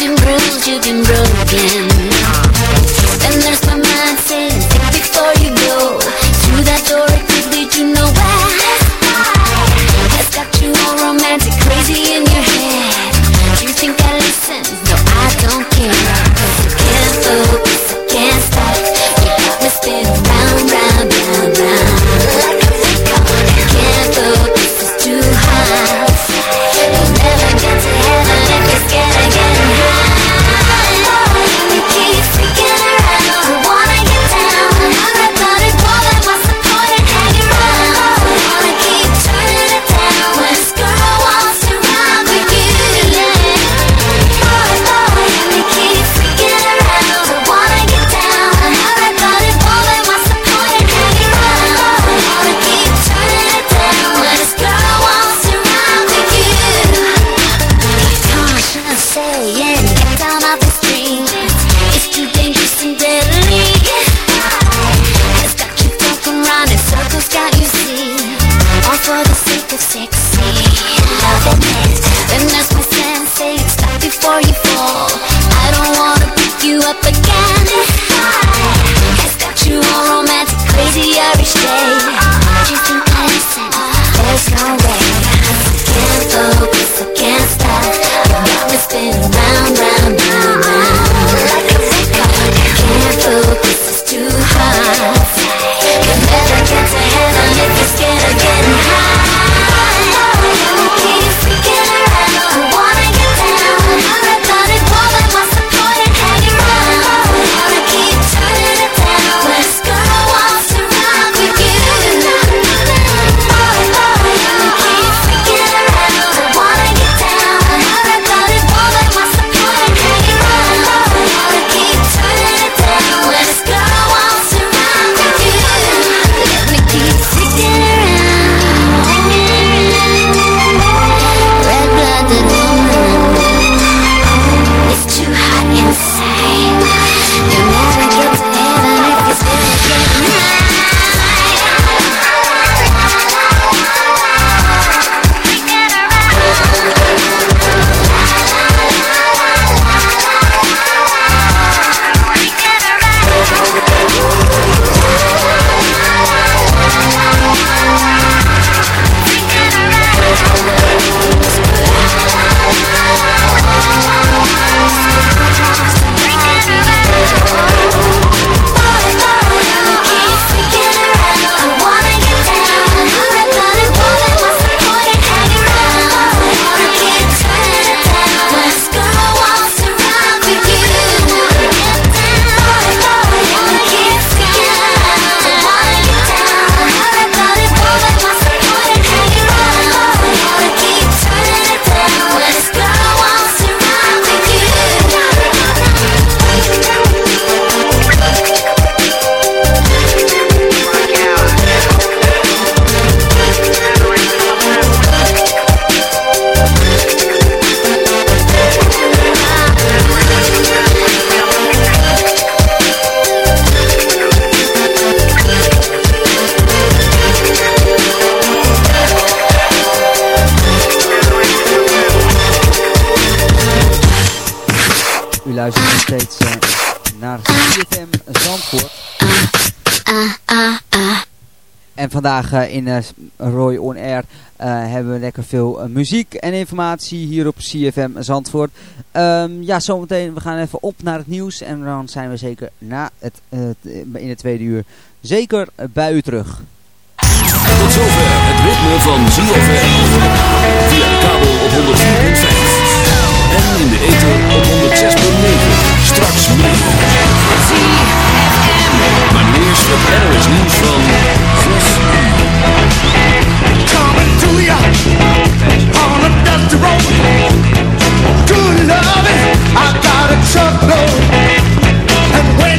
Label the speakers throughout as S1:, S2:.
S1: been bruised, you've been broken vandaag eh, in uh, Roy On Air hebben we lekker veel muziek en informatie hier op CFM Zandvoort. Um, ja, zometeen, we gaan even op naar het nieuws en dan zijn we zeker na het, in het tweede uur zeker bij u terug.
S2: Tot zover het ritme van ZFM. Via de kabel op 104.5. En in de ether op 106.9. Straks meer. Maar eerst het NOS nieuws van 6
S3: Coming to ya on a dusty road. Good loving, I got a truckload. And when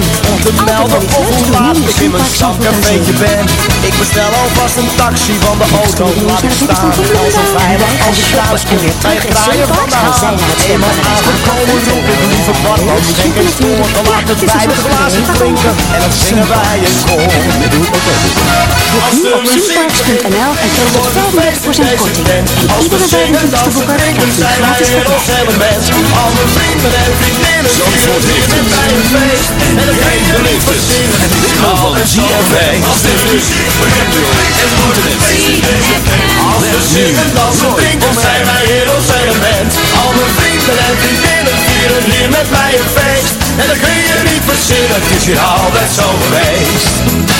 S4: ken. Om te melden of hoe laat ik in mijn stamcafeetje ben. Ik bestel alvast een taxi van de auto, laat ik staan. Al zo veilig als ik thuis kom, bij het draaien van de haan. Eenmaal aangekomen roep ik lieve Barlo, schenk een voor. Dan laat het vijf glazen drinken en dan zingen wij een koor.
S5: Boek nu op superparks.nl en krijg tot 35% korting. Iedere 25 te boeken krijgt u gratis
S4: en vriendinnen
S2: Zandvoort heeft het.
S4: een feest. En dan geen
S2: beleeft het. Het ritme van ZFM.
S4: Als de muziek feest Als we zingen, dansen, drinken zijn wij hier ons element Al mijn vrienden en vriendinnen vieren hier met mij een feest. En dat kun je niet verzinnen, het is hier altijd zo geweest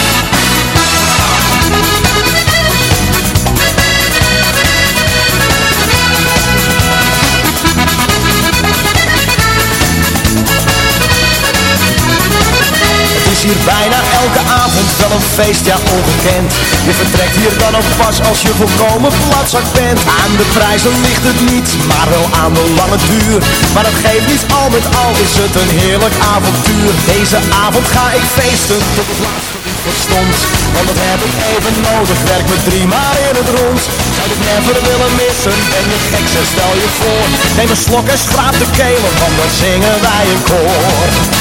S4: bijna elke avond wel een feest, ja ongekend. Je vertrekt hier dan ook pas als je volkomen platzak bent. Aan de prijzen ligt het niet, maar wel aan de lange duur. Maar dat geeft niet al met al, is het een heerlijk avontuur. Deze avond ga ik feesten tot het laatste lied verstond. Want dat heb ik even nodig, werk me drie maar in het rond. Zou ik never willen missen, ben je gek, stel je voor. Neem een slok en schraap de kelen, want dan zingen wij een koor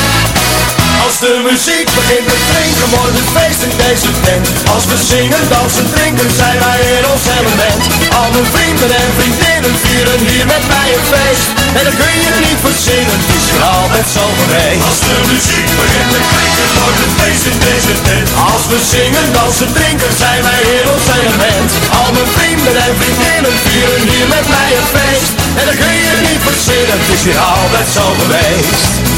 S4: als de muziek begint te drinken, wordt het feest in deze tent. Als we zingen, dansen, drinken, zijn wij in ons element. Al mijn vrienden en vriendinnen vieren hier met mij een feest. En dat kun je niet verzinnen, het is hier altijd zo geweest. Als de muziek begint te klinken, wordt het feest in deze tent. Als we zingen, dansen, drinken, zijn wij in ons element. Al mijn vrienden en vriendinnen vieren hier met mij een feest. En dat kun je niet verzinnen, het is hier altijd zo geweest.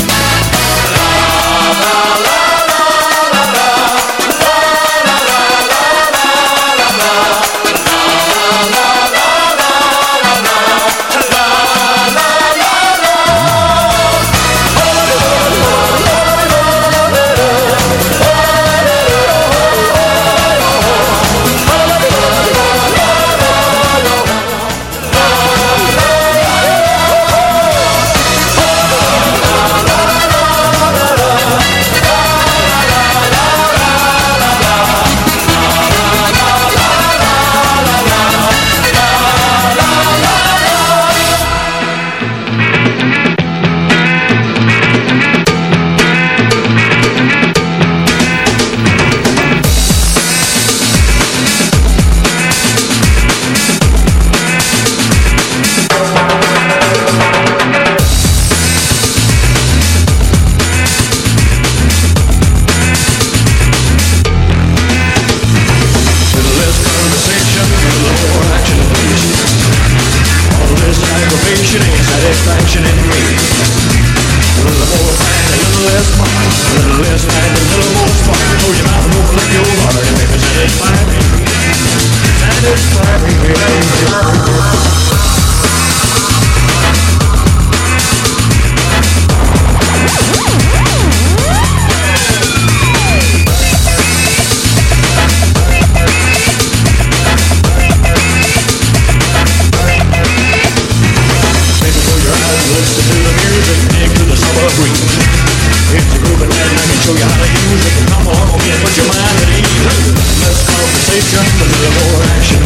S6: you how to use it. Come on, put your mind at ease. Less conversation, a little more action.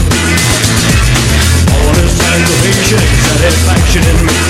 S6: All this aggravation, satisfaction in me.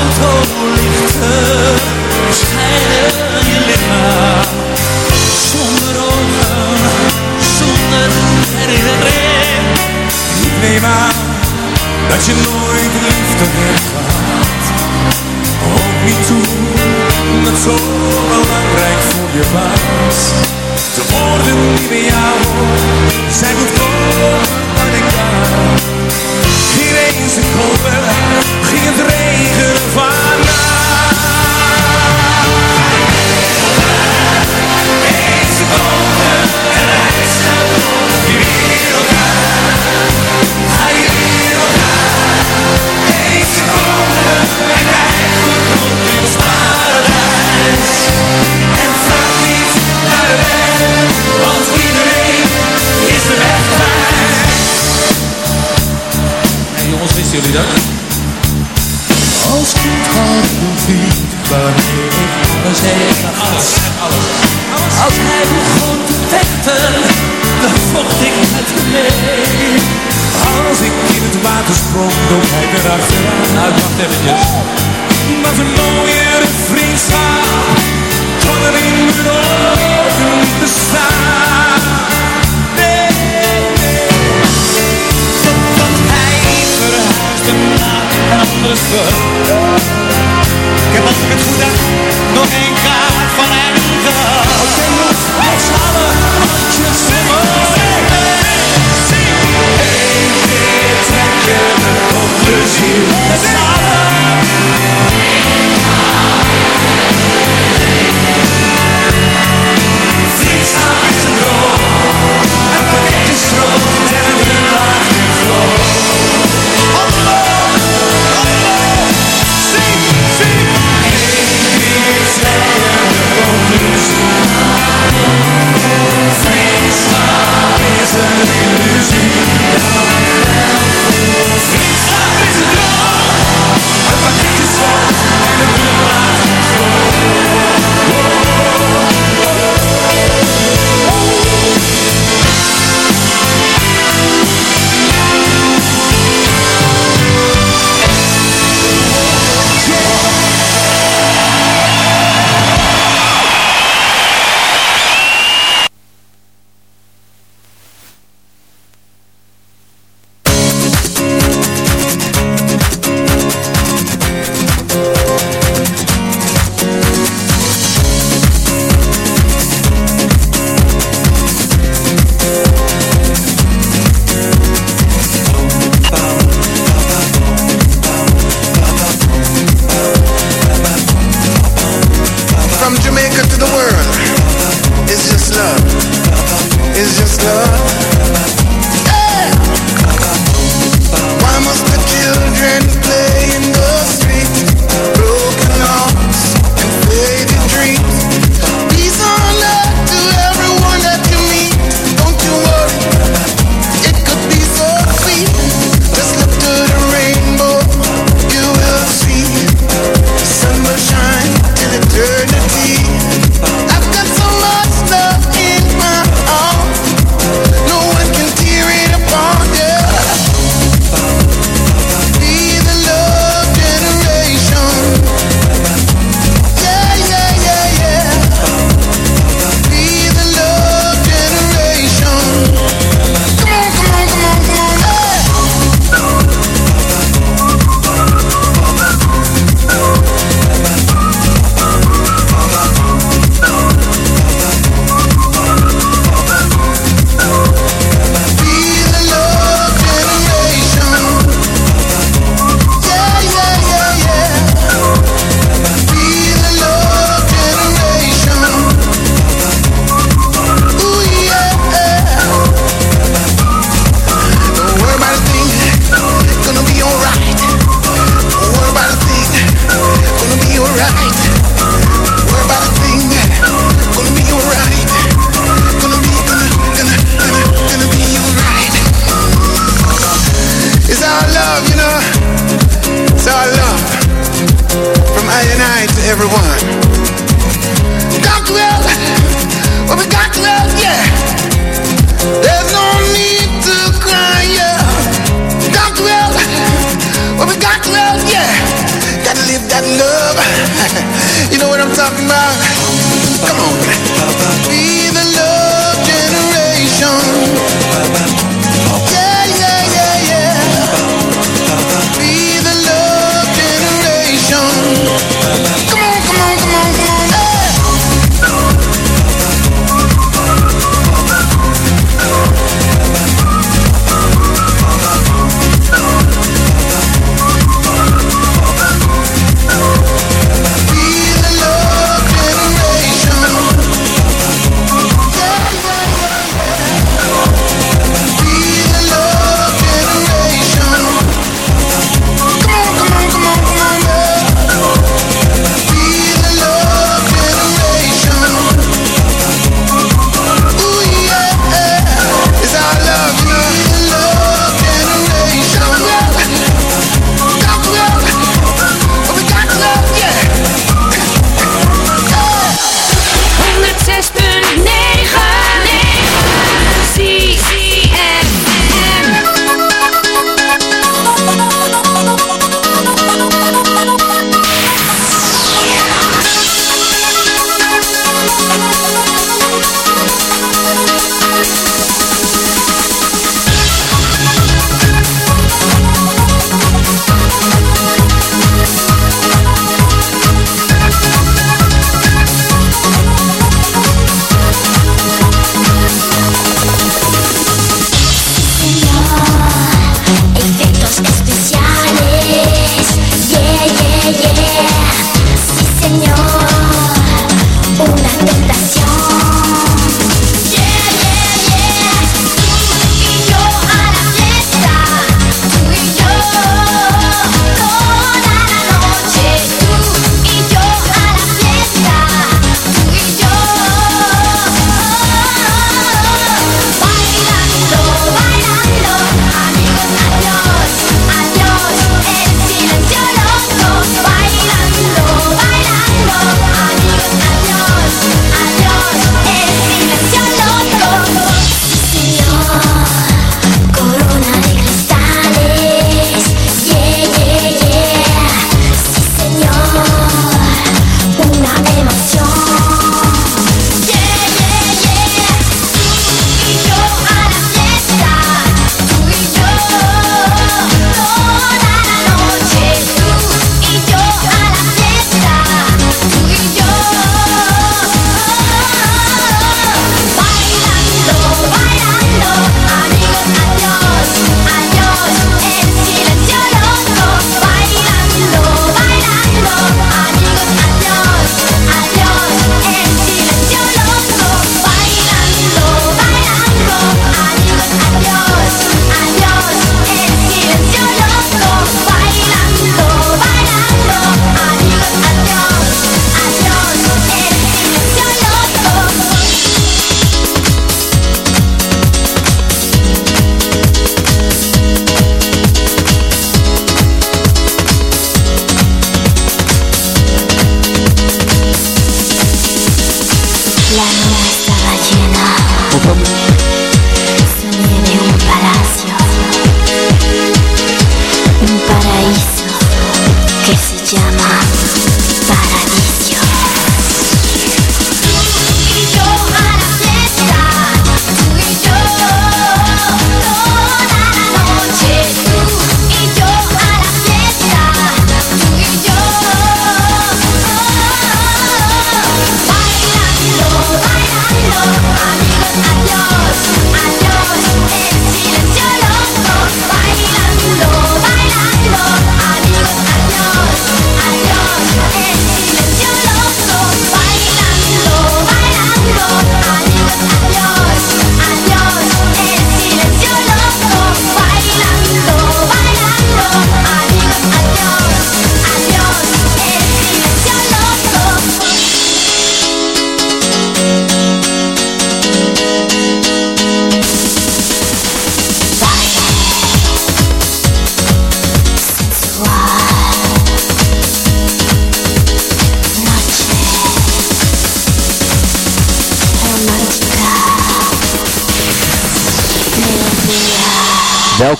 S6: De autolichten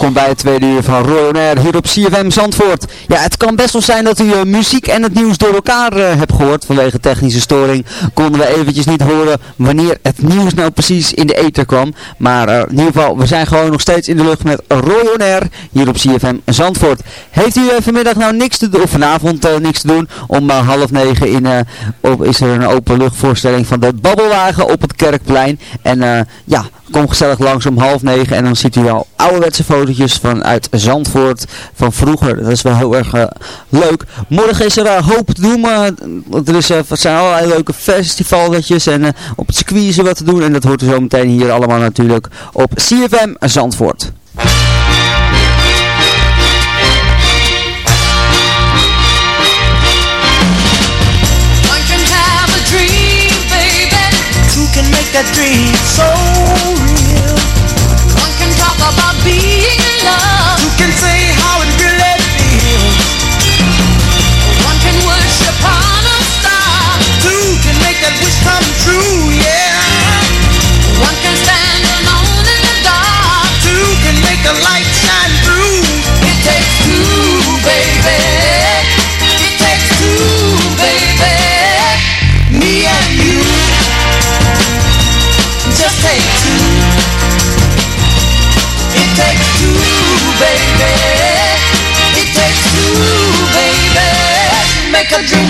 S7: Welkom bij het tweede uur van Roy Air hier op CFM Zandvoort. Ja, het kan best wel zijn dat u uh, muziek en het nieuws door elkaar uh, hebt gehoord. Vanwege technische storing konden we eventjes niet horen wanneer het nieuws nou precies in de ether kwam. Maar uh, in ieder geval, we zijn gewoon nog steeds in de lucht met Roy Air hier op CFM Zandvoort. Heeft u vanmiddag nou niks te doen, of vanavond niks te doen? Om half negen in, op, is er een openluchtvoorstelling van de Babbelwagen op het Kerkplein. En ja, kom gezellig langs om half negen en dan ziet u al ouderwetse fotootjes vanuit Zandvoort van vroeger. Dat is wel heel erg uh, leuk. Morgen is er uh, hoop te doen. Uh, er is, zijn allerlei leuke festivalletjes en op het circuit is wat te doen. En dat hoort er zo meteen hier allemaal natuurlijk op CFM Zandvoort.
S8: dream so be in love. You can say. Make a dream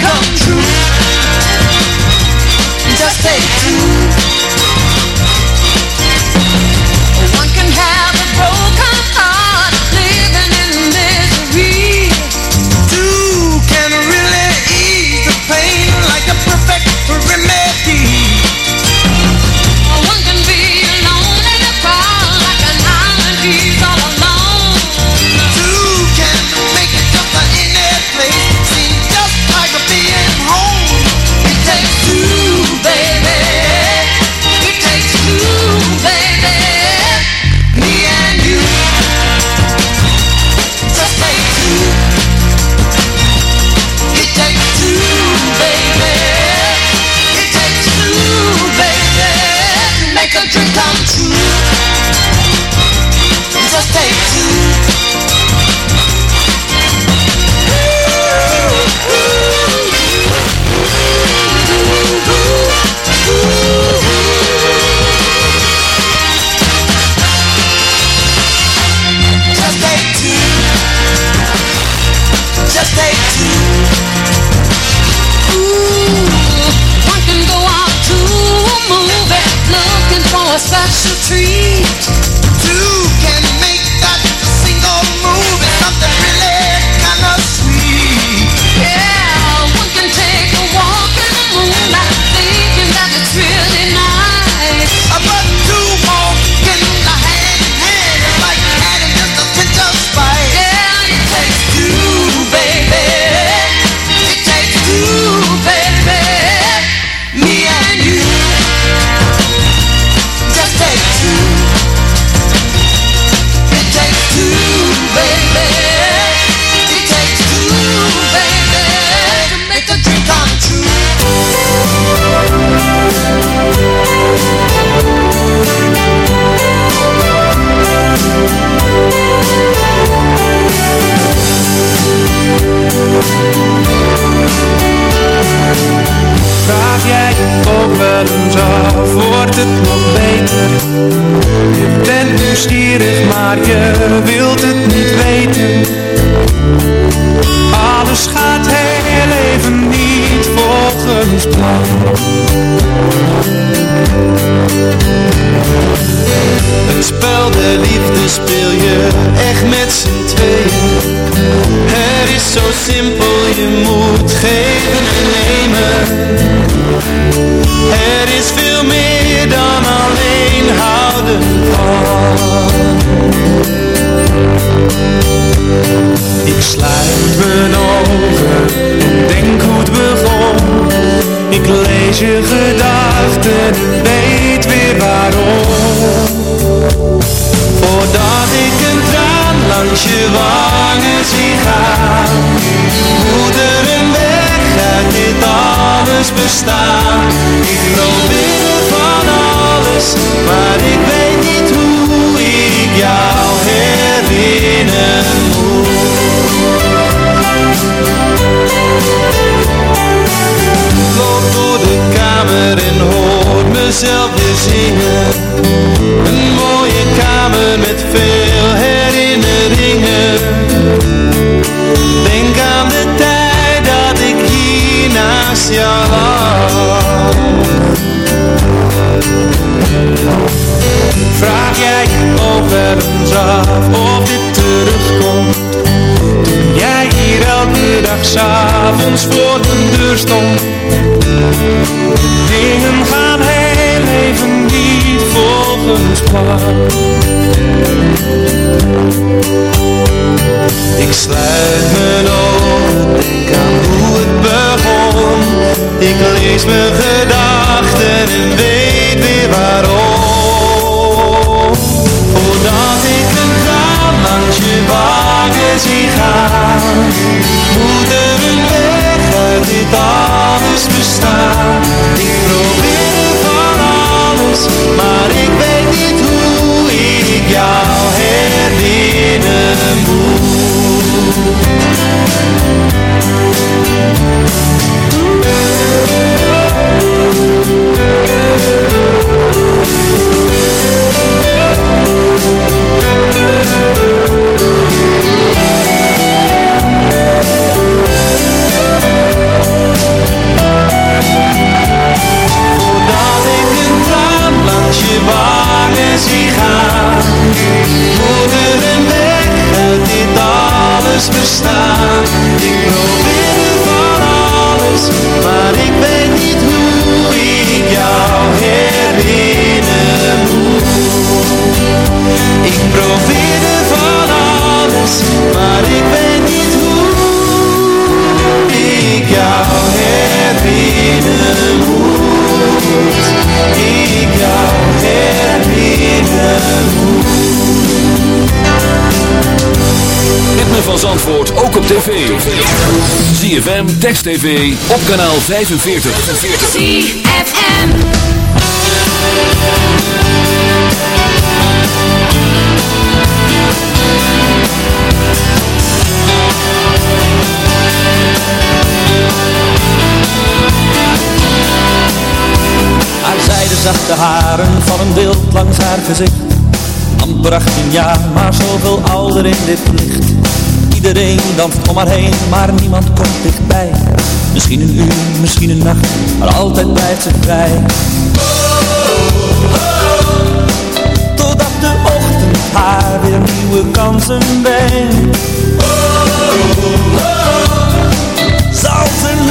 S2: ZFM, Text TV, op kanaal 45.
S5: ZFM
S9: Haar zijdezachte haren van een beeld langs haar gezicht. Amper 18 jaar, maar zoveel ouder in dit licht. Iedereen danst om maar heen, maar niemand komt dichtbij. Misschien een uur, misschien een nacht, maar altijd blijft ze vrij. Totdat de ochtend haar weer nieuwe kansen brengt. Zal ze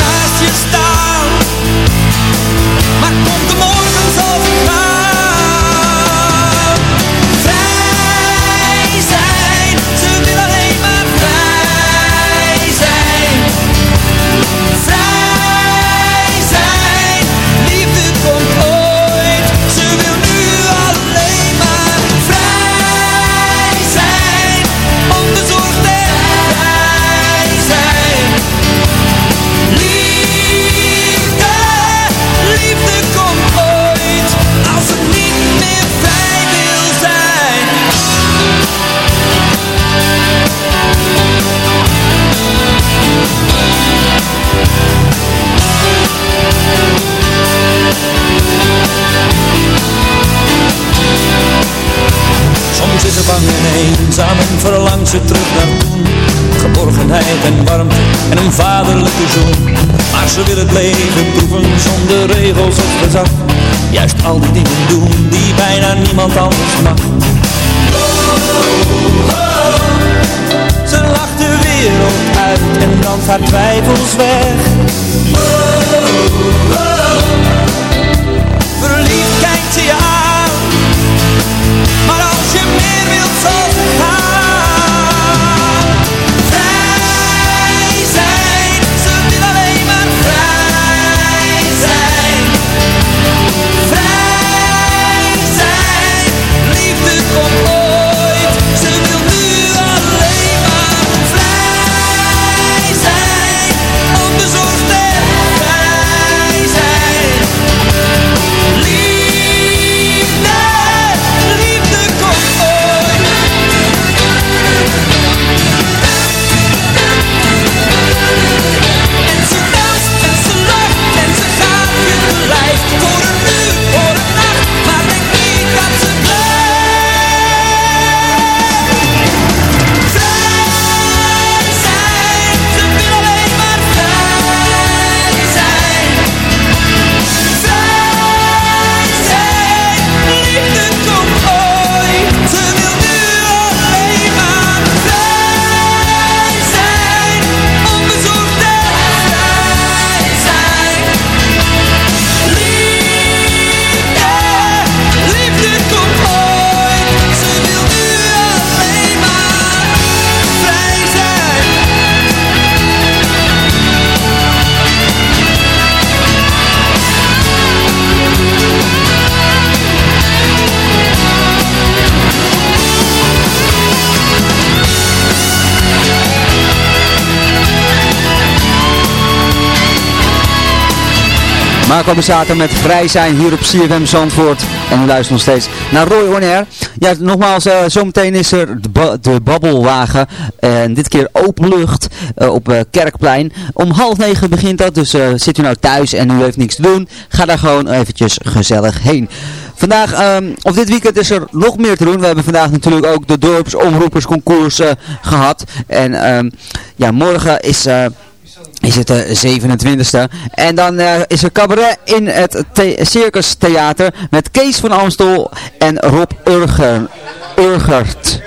S9: Samen verlangt ze terug naar toen. Geborgenheid en warmte en een vaderlijke zoon. Maar ze wil het leven proeven zonder regels of gezag. Juist al die dingen doen die bijna niemand anders mag. Ze de wereld uit en dan gaat twijfels weg.
S7: Marco Besato met Vrij zijn hier op CFM Zandvoort. En u luistert nog steeds naar Roy Air. Ja, nogmaals, uh, zometeen is er de, de babbelwagen. En dit keer open lucht uh, op uh, Kerkplein. Om half negen begint dat, dus zit u nou thuis en u heeft niks te doen. Ga daar gewoon eventjes gezellig heen. Vandaag, um, of dit weekend is er nog meer te doen. We hebben vandaag natuurlijk ook de dorpsomroepersconcours gehad. En um, ja, morgen is is het de 27e. En dan uh, is er cabaret in het the Circus Theater met Kees van Amstel en Rob Urger, Urgert.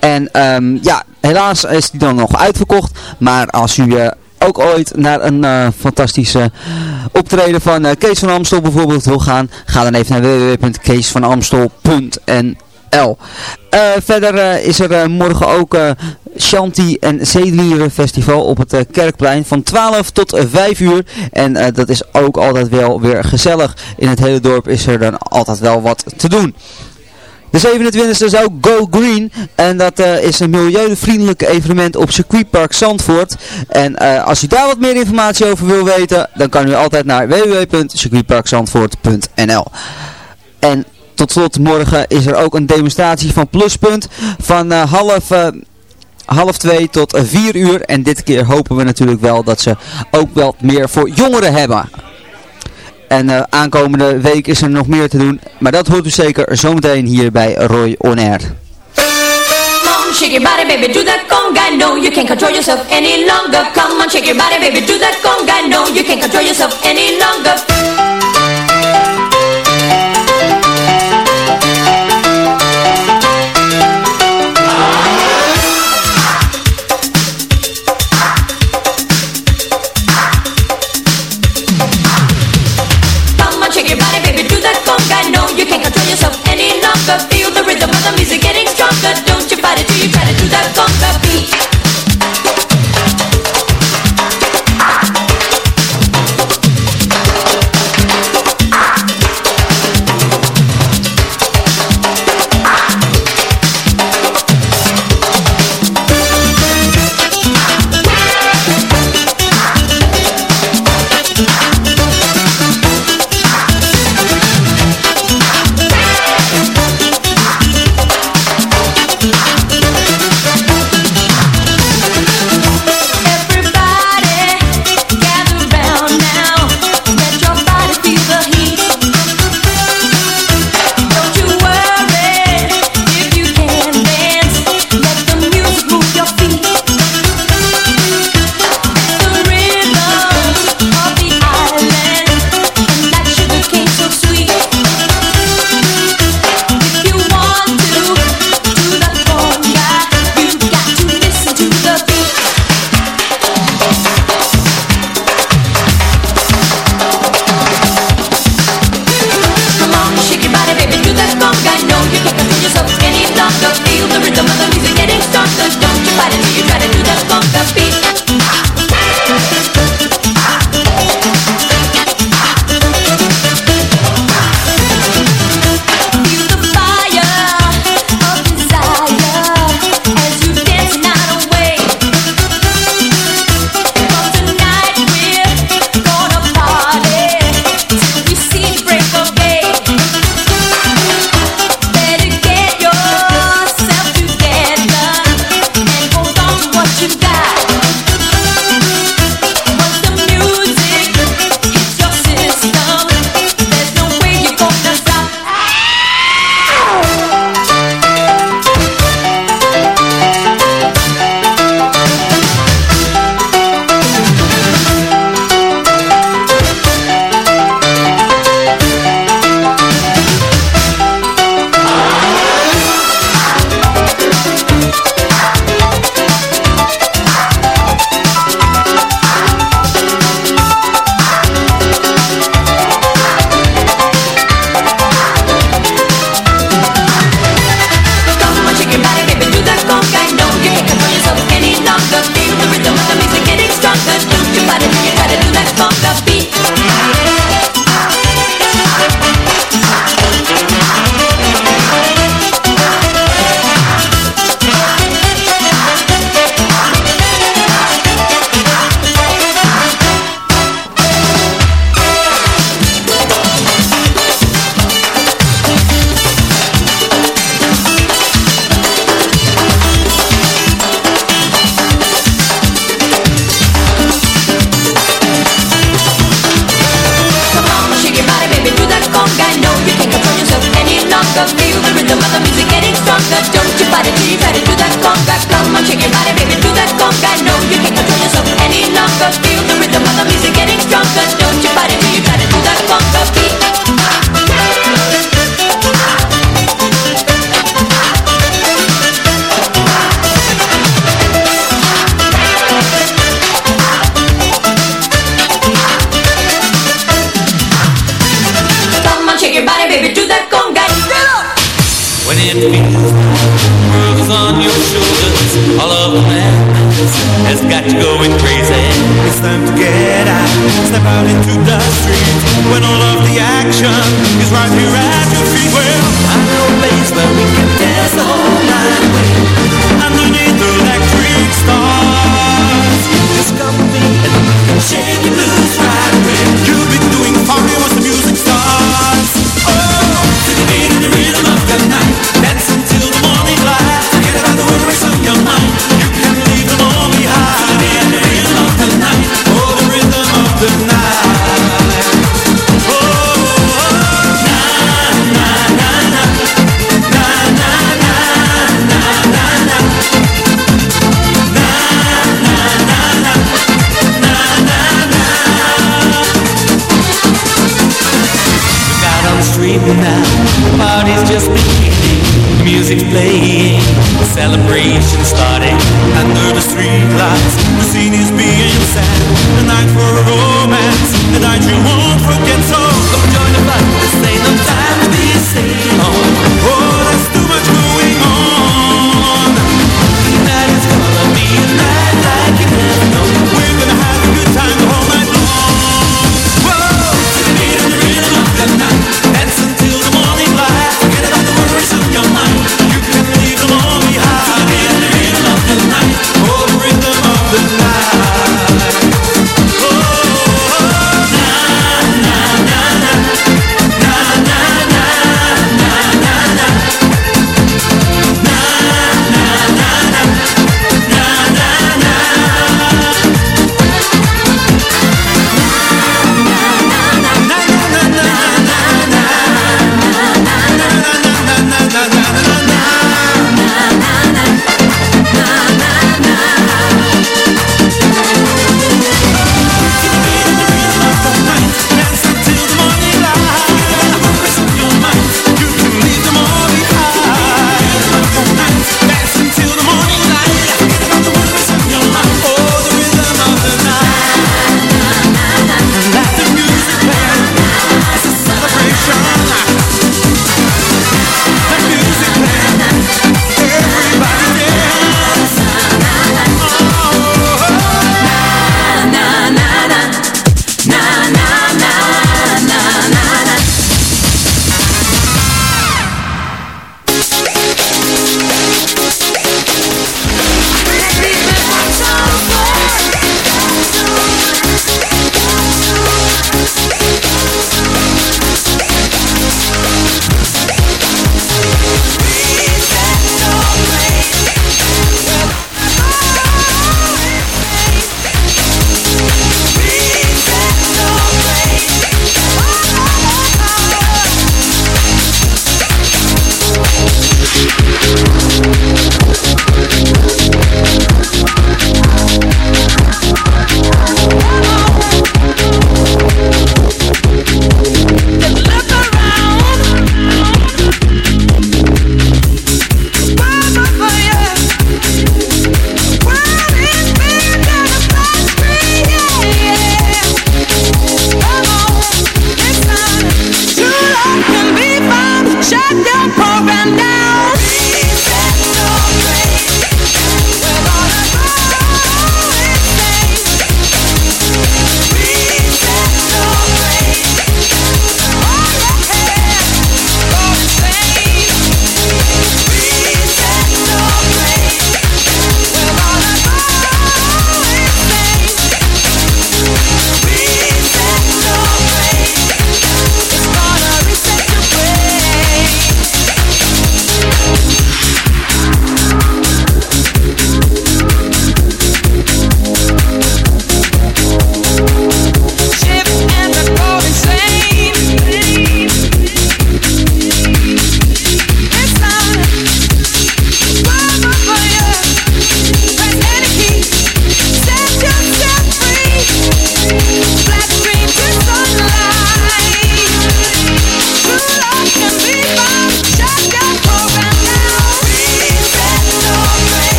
S7: En um, ja, helaas is die dan nog uitverkocht. Maar als u uh, ook ooit naar een fantastische optreden van Kees van Amstel bijvoorbeeld wil gaan, ga dan even naar www.keesvanamstel.nl Verder is er morgen ook Shanti en Zeelieren Festival op het uh, Kerkplein van 12 tot 5 uur. En uh, dat is ook altijd wel weer gezellig. In het hele dorp is er dan altijd wel wat te doen. De 27e is ook Go Green. En dat uh, is een milieuvriendelijk evenement op circuitpark Zandvoort. En als u daar wat meer informatie over wil weten, dan kan u altijd naar www.circuitparkzandvoort.nl En tot slot morgen is er ook een demonstratie van Pluspunt van half half twee tot vier uur. En dit keer hopen we natuurlijk wel dat ze ook wel meer voor jongeren hebben. En uh, aankomende week is er nog meer te doen. Maar dat hoort u zeker zometeen hier bij Roy On Air.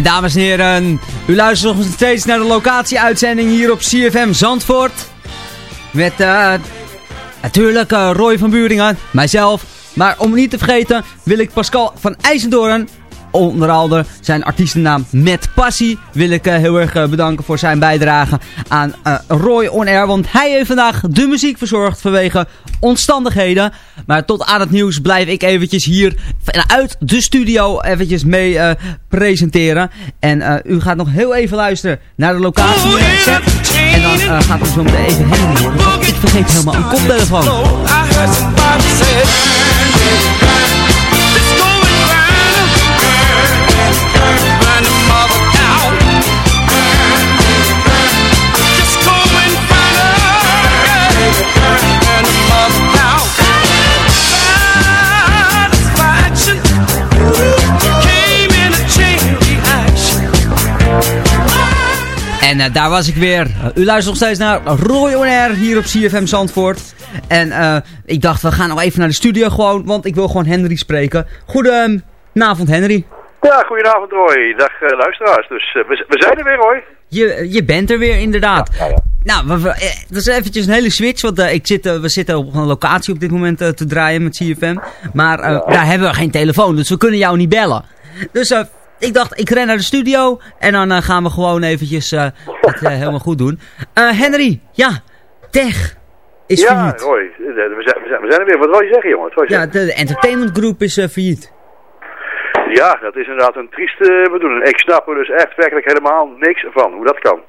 S7: En dames en heren, u luistert nog steeds naar de locatie-uitzending hier op CFM Zandvoort. Met uh, natuurlijk uh, Roy van Buringen, mijzelf. Maar om niet te vergeten wil ik Pascal van IJsendoorn onder andere zijn artiestennaam Met Passie wil ik uh, heel erg uh, bedanken voor zijn bijdrage aan uh, Roy On Air. Want hij heeft vandaag de muziek verzorgd vanwege omstandigheden. Maar tot aan het nieuws blijf ik eventjes hier uit de studio eventjes mee presenteren. En u gaat nog heel even luisteren naar de locatie. En dan gaat u zo meteen even heen. Ik vergeet helemaal een koptelefoon. En daar was ik weer. u luistert nog steeds naar Roy On Air hier op CFM Zandvoort. En ik dacht, we gaan nog even naar de studio gewoon, want ik wil gewoon Henry spreken. Goedenavond Henry.
S10: Ja, goedenavond Roy. Dag luisteraars. Dus we, we, zijn er weer Roy.
S7: Je, je bent er weer inderdaad. Ja, ja, nou, we, dat is eventjes een hele switch, want ik zit, we zitten op een locatie op dit moment te draaien met CFM. Maar daar hebben we geen telefoon, dus we kunnen jou niet bellen. Dus ik dacht, ik ren naar de studio en dan uh, gaan we gewoon eventjes uh, het uh, helemaal goed doen. Henry, ja, Tech is
S10: ja,
S7: failliet.
S10: Ja, Roy, we zijn, we, zijn, we zijn er weer. Wat wil je zeggen, jongen?
S7: ja, de, de entertainment group is failliet.
S10: Ja, dat is inderdaad een trieste bedoeling. Ik snap er dus echt werkelijk helemaal niks van, hoe dat kan.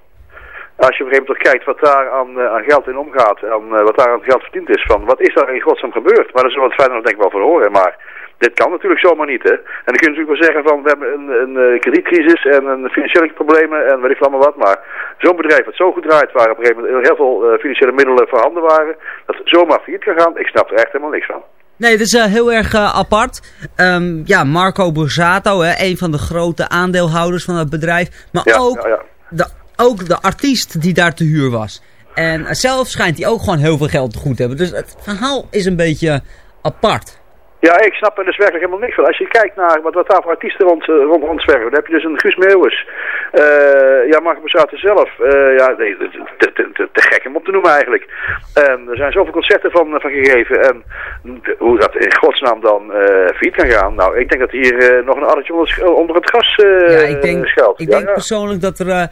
S10: Als je op een gegeven moment kijkt wat daar aan, aan geld in omgaat, en wat daar aan geld verdiend is, van wat is daar in godsnaam gebeurd? Maar dat is wat fijn nog denk ik wel van horen, maar dit kan natuurlijk zomaar niet, hè. En dan kun je natuurlijk wel zeggen van, we hebben een, een, een kredietcrisis en een financiële problemen en weet ik allemaal wat. Maar zo'n bedrijf dat zo goed draait, waar op een gegeven moment heel veel financiële middelen voorhanden waren, dat zomaar failliet kan gaan, ik snap er echt helemaal niks van.
S7: Nee, dat is uh, heel erg uh, apart. Um, ja, Marco Borsato, hè, een van de grote aandeelhouders van het bedrijf. Maar
S10: ja,
S7: ook,
S10: ja, ja.
S7: De, ook de artiest die daar te huur was. En zelf schijnt hij ook gewoon heel veel geld te goed te hebben. Dus het verhaal is een beetje apart.
S10: Ja, ik snap er dus werkelijk helemaal niks van. Als je kijkt naar wat, wat daar voor artiesten rond, rond, rondzwerven, dan heb je dus een Guus Meeuwis. Uh, ja, Marco Borsato zelf. Uh, ja, nee, te, te, te, te, gek om op te noemen eigenlijk. En er zijn zoveel concerten van, van gegeven. En de, hoe dat in godsnaam dan uh, failliet kan gaan. Nou, ik denk dat hier nog een addertje onder, onder het gas
S7: ja, ik denk,
S10: schuilt.
S7: Ik
S10: ja,
S7: denk
S10: ja.
S7: persoonlijk dat er,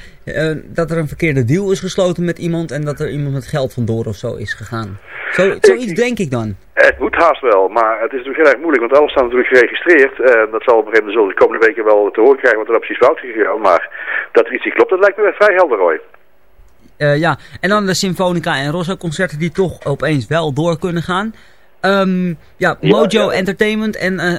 S7: dat er een verkeerde deal is gesloten met iemand. En dat er iemand met geld vandoor of zo is gegaan. Zo, zoiets denk ik dan.
S10: Het moet haast wel, maar het is natuurlijk heel erg moeilijk, want alles staat natuurlijk geregistreerd. En dat zal op een gegeven moment zullen de komende weken wel te horen krijgen wat er nou precies fout is gegaan. Maar dat er iets niet klopt, dat lijkt me vrij helder, Roy.
S7: Uh, ja, en dan de Symfonica en Rosso concerten die toch opeens wel door kunnen gaan. Um, ja, Mojo
S10: Ja, ja.
S7: Entertainment en uh,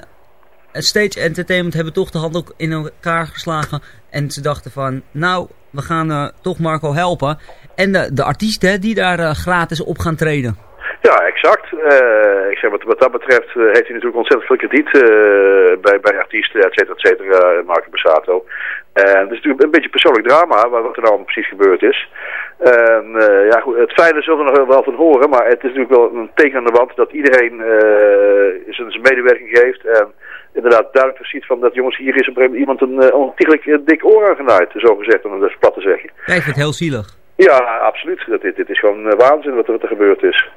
S7: Stage Entertainment hebben toch de hand ook in elkaar geslagen. En ze dachten van, nou, we gaan uh, toch Marco helpen. En de, de artiesten die daar gratis op gaan treden.
S10: Ja, exact. Uh, ik zeg, wat, wat dat betreft uh, heeft hij natuurlijk ontzettend veel krediet uh, bij, bij artiesten, et cetera, et cetera, Marco Bassato. En het is natuurlijk een beetje persoonlijk drama, wat er nou precies gebeurd is. En ja, goed, het fijne zullen we nog wel van horen, maar het is natuurlijk wel een teken aan de wand dat iedereen zijn, zijn medewerking geeft. En inderdaad duidelijk ziet van dat jongens, hier is op een gegeven moment iemand een ontiegelijk dik oor aangenaaid, zo gezegd, om het plat te zeggen.
S7: Ja, ik vind het heel zielig.
S10: Ja, absoluut. Dit, dit is gewoon waanzin wat er, wat er gebeurd is.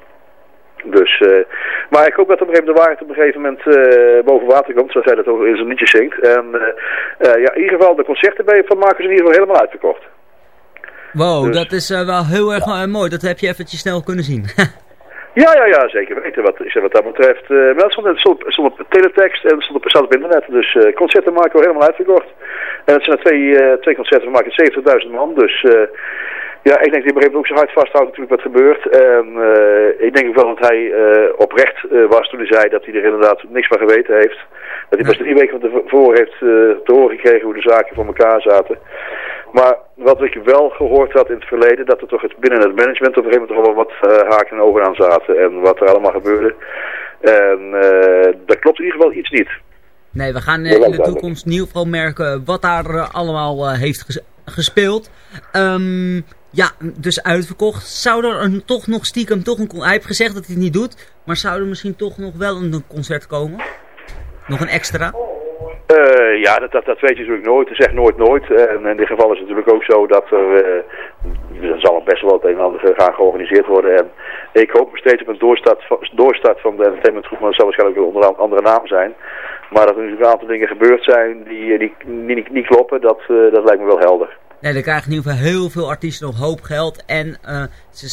S10: Dus, uh, maar ik hoop dat op een gegeven moment de waarheid op een gegeven moment uh, boven water komt, zoals hij dat ook in zijn liedje zingt. En uh, ja, in ieder geval de concerten bij van ze in ieder geval helemaal uitverkocht.
S7: Wow, dus, dat is wel heel erg mooi. Dat heb je eventjes snel kunnen zien.
S10: ja, ja, ja, zeker weten. Wat, ik zeg, wat dat betreft, maar het stond, stond op teletext en stond op, staat op internet. Dus concerten maken we helemaal uitverkocht. En het zijn er twee, twee concerten, we maken 70.000 man, dus... Ja, ik denk dat hij ook zo hard vasthoudt natuurlijk wat gebeurt. En uh, ik denk ook wel dat hij uh, oprecht uh, was toen hij zei dat hij er inderdaad niks van geweten heeft. Dat hij pas drie weken van tevoren heeft te horen gekregen hoe de zaken voor elkaar zaten. Maar wat ik wel gehoord had in het verleden, dat er toch het binnen het management op een gegeven moment toch wel wat haken en ogen aan zaten. En wat er allemaal gebeurde. En dat klopt in ieder geval iets niet.
S7: Nee, we gaan in de toekomst in ieder geval merken wat daar allemaal heeft ges gespeeld. Um, ja, dus uitverkocht. Zou er toch nog stiekem toch een... Hij heeft gezegd dat hij het niet doet. Maar zou er misschien toch nog wel een concert komen? Nog een extra?
S10: Uh, ja, dat, dat, dat weet je natuurlijk nooit. Zegt nooit nooit. En in dit geval is het natuurlijk ook zo dat er... Uh, er zal best wel het een en ander gaan georganiseerd worden. En ik hoop steeds op een doorstart doorstart van de entertainmentgroep. Maar dat zal waarschijnlijk wel onder andere naam zijn. Maar dat er natuurlijk een aantal dingen gebeurd zijn die, die, die niet, kloppen. Dat, dat lijkt me wel helder.
S7: Nee, dan krijgen in ieder geval heel veel artiesten nog hoop geld. En uh, ze